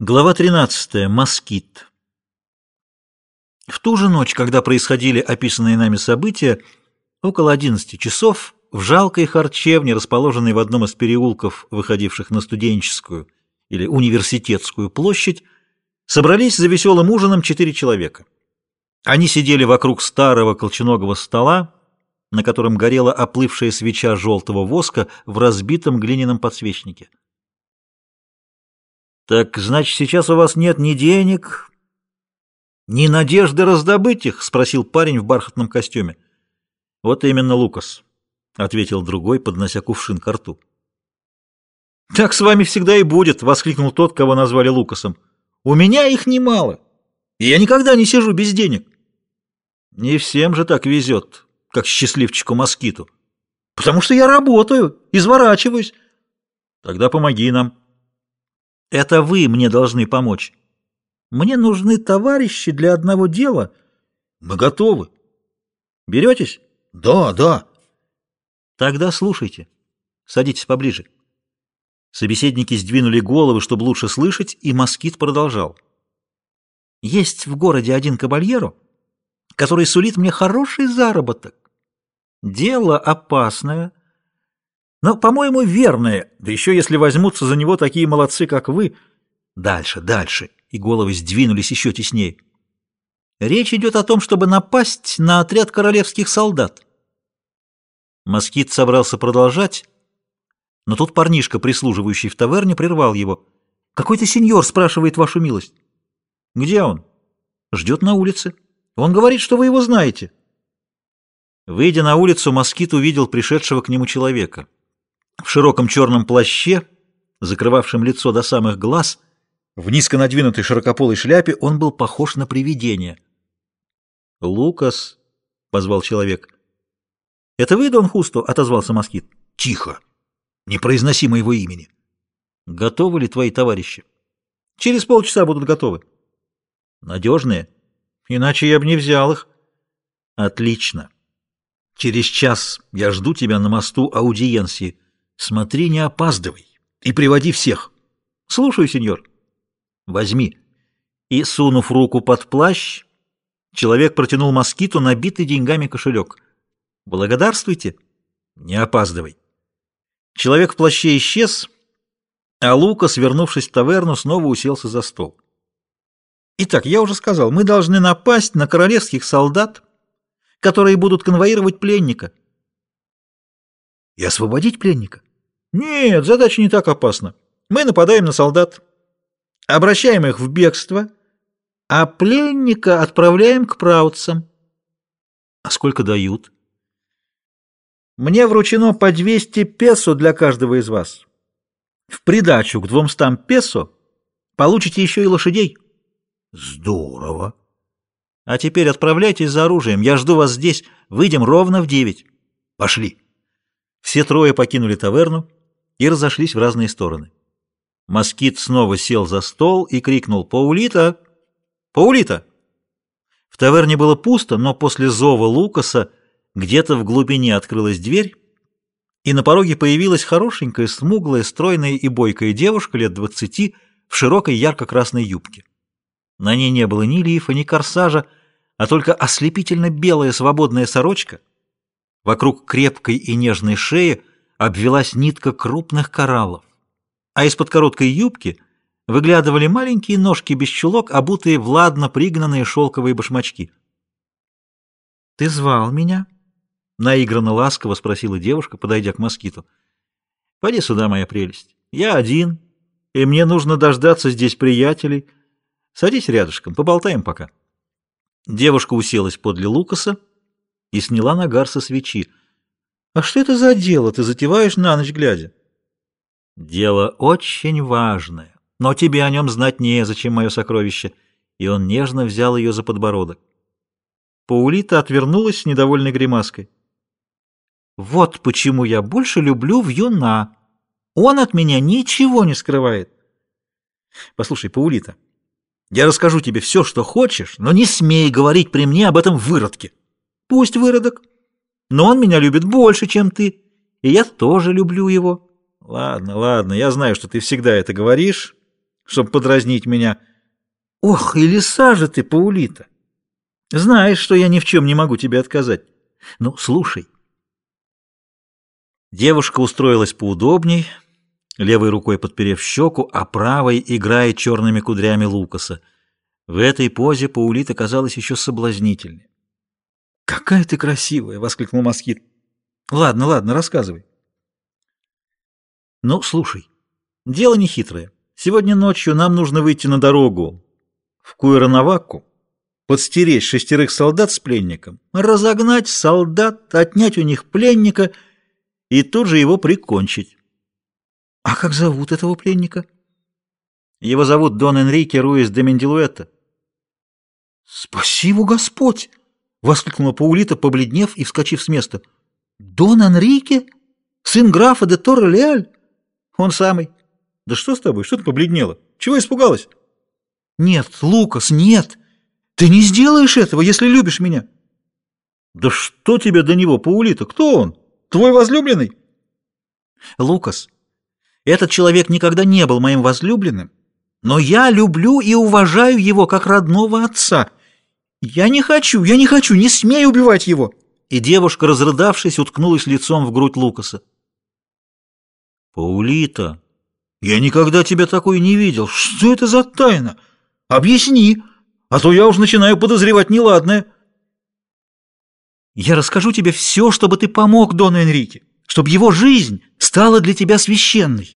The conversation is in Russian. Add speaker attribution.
Speaker 1: Глава 13. Москит. В ту же ночь, когда происходили описанные нами события, около 11 часов в жалкой харчевне, расположенной в одном из переулков, выходивших на студенческую или университетскую площадь, собрались за веселым ужином четыре человека. Они сидели вокруг старого колченогого стола, на котором горела оплывшая свеча желтого воска в разбитом глиняном подсвечнике. «Так, значит, сейчас у вас нет ни денег, ни надежды раздобыть их?» — спросил парень в бархатном костюме. «Вот именно, Лукас», — ответил другой, поднося кувшин к рту. «Так с вами всегда и будет!» — воскликнул тот, кого назвали Лукасом. «У меня их немало, и я никогда не сижу без денег». «Не всем же так везет, как счастливчику Москиту. Потому что я работаю, изворачиваюсь. Тогда помоги нам». Это вы мне должны помочь. Мне нужны товарищи для одного дела. Мы готовы. Беретесь? Да, да. Тогда слушайте. Садитесь поближе. Собеседники сдвинули головы, чтобы лучше слышать, и москит продолжал. Есть в городе один кабальеро, который сулит мне хороший заработок. Дело опасное, но, по-моему, верное, да еще если возьмутся за него такие молодцы, как вы. Дальше, дальше, и головы сдвинулись еще теснее. Речь идет о том, чтобы напасть на отряд королевских солдат. Москит собрался продолжать, но тут парнишка, прислуживающий в таверне, прервал его. «Какой-то сеньор спрашивает вашу милость». «Где он?» «Ждет на улице. Он говорит, что вы его знаете». Выйдя на улицу, Москит увидел пришедшего к нему человека. В широком черном плаще, закрывавшем лицо до самых глаз, в низко надвинутой широкополой шляпе он был похож на привидение. «Лукас», — позвал человек. «Это вы, Дон Хусто?» — отозвался москит. «Тихо! Не произноси моего имени!» «Готовы ли твои товарищи?» «Через полчаса будут готовы». «Надежные? Иначе я бы не взял их». «Отлично. Через час я жду тебя на мосту аудиенции». Смотри, не опаздывай и приводи всех. Слушаю, сеньор. Возьми. И, сунув руку под плащ, человек протянул москиту набитый деньгами кошелек. Благодарствуйте. Не опаздывай. Человек в плаще исчез, а Лука, свернувшись в таверну, снова уселся за стол. Итак, я уже сказал, мы должны напасть на королевских солдат, которые будут конвоировать пленника. И освободить пленника? Нет, задача не так опасна. Мы нападаем на солдат, обращаем их в бегство, а пленника отправляем к праутцам. А сколько дают? Мне вручено по 200 песо для каждого из вас. В придачу к 200 песо получите еще и лошадей. Здорово. А теперь отправляйтесь за оружием. Я жду вас здесь. Выйдем ровно в девять. Пошли. Все трое покинули таверну и разошлись в разные стороны. Москит снова сел за стол и крикнул «Паулита! Паулита!». В таверне было пусто, но после зова Лукаса где-то в глубине открылась дверь, и на пороге появилась хорошенькая, смуглая, стройная и бойкая девушка лет двадцати в широкой ярко-красной юбке. На ней не было ни лифа, ни корсажа, а только ослепительно белая свободная сорочка. Вокруг крепкой и нежной шеи – обвелась нитка крупных кораллов, а из-под короткой юбки выглядывали маленькие ножки без чулок, обутые в ладно пригнанные шелковые башмачки. — Ты звал меня? — наигранно ласково спросила девушка, подойдя к москиту. — Пойди сюда, моя прелесть. Я один, и мне нужно дождаться здесь приятелей. Садись рядышком, поболтаем пока. Девушка уселась подле Лукаса и сняла нагар со свечи — а что это за дело ты затеваешь на ночь глядя? Дело очень важное, но тебе о нем знать незачем, мое сокровище. И он нежно взял ее за подбородок. Паулита отвернулась с недовольной гримаской. Вот почему я больше люблю вьюна. Он от меня ничего не скрывает. Послушай, Паулита, я расскажу тебе все, что хочешь, но не смей говорить при мне об этом выродке. Пусть выродок но он меня любит больше, чем ты, и я тоже люблю его. Ладно, ладно, я знаю, что ты всегда это говоришь, чтобы подразнить меня. Ох, и лиса же ты, Паулита! Знаешь, что я ни в чем не могу тебе отказать. Ну, слушай. Девушка устроилась поудобней, левой рукой подперев щеку, а правой играя черными кудрями Лукаса. В этой позе Паулита казалась еще соблазнительнее. «Какая ты красивая!» — воскликнул Москит. «Ладно, ладно, рассказывай». «Ну, слушай, дело не хитрое. Сегодня ночью нам нужно выйти на дорогу в Куэранавакку, подстеречь шестерых солдат с пленником, разогнать солдат, отнять у них пленника и тут же его прикончить». «А как зовут этого пленника?» «Его зовут Дон Энрике Руис де Мендилуэта». «Спасибо, Господь!» — воскликнула Паулита, побледнев и вскочив с места. «Дон Энрике? Сын графа де Торре-Леаль?» «Он самый». «Да что с тобой? Что ты побледнела? Чего испугалась?» «Нет, Лукас, нет! Ты не сделаешь этого, если любишь меня!» «Да что тебе до него, Паулита? Кто он? Твой возлюбленный?» «Лукас, этот человек никогда не был моим возлюбленным, но я люблю и уважаю его как родного отца. Я не хочу, я не хочу, не смей убивать его!» И девушка, разрыдавшись, уткнулась лицом в грудь Лукаса. «Паулита, я никогда тебя такой не видел. Что это за тайна? Объясни, а то я уж начинаю подозревать неладное». «Я расскажу тебе все, чтобы ты помог Дону Энрике, чтобы его жизнь стала для тебя священной».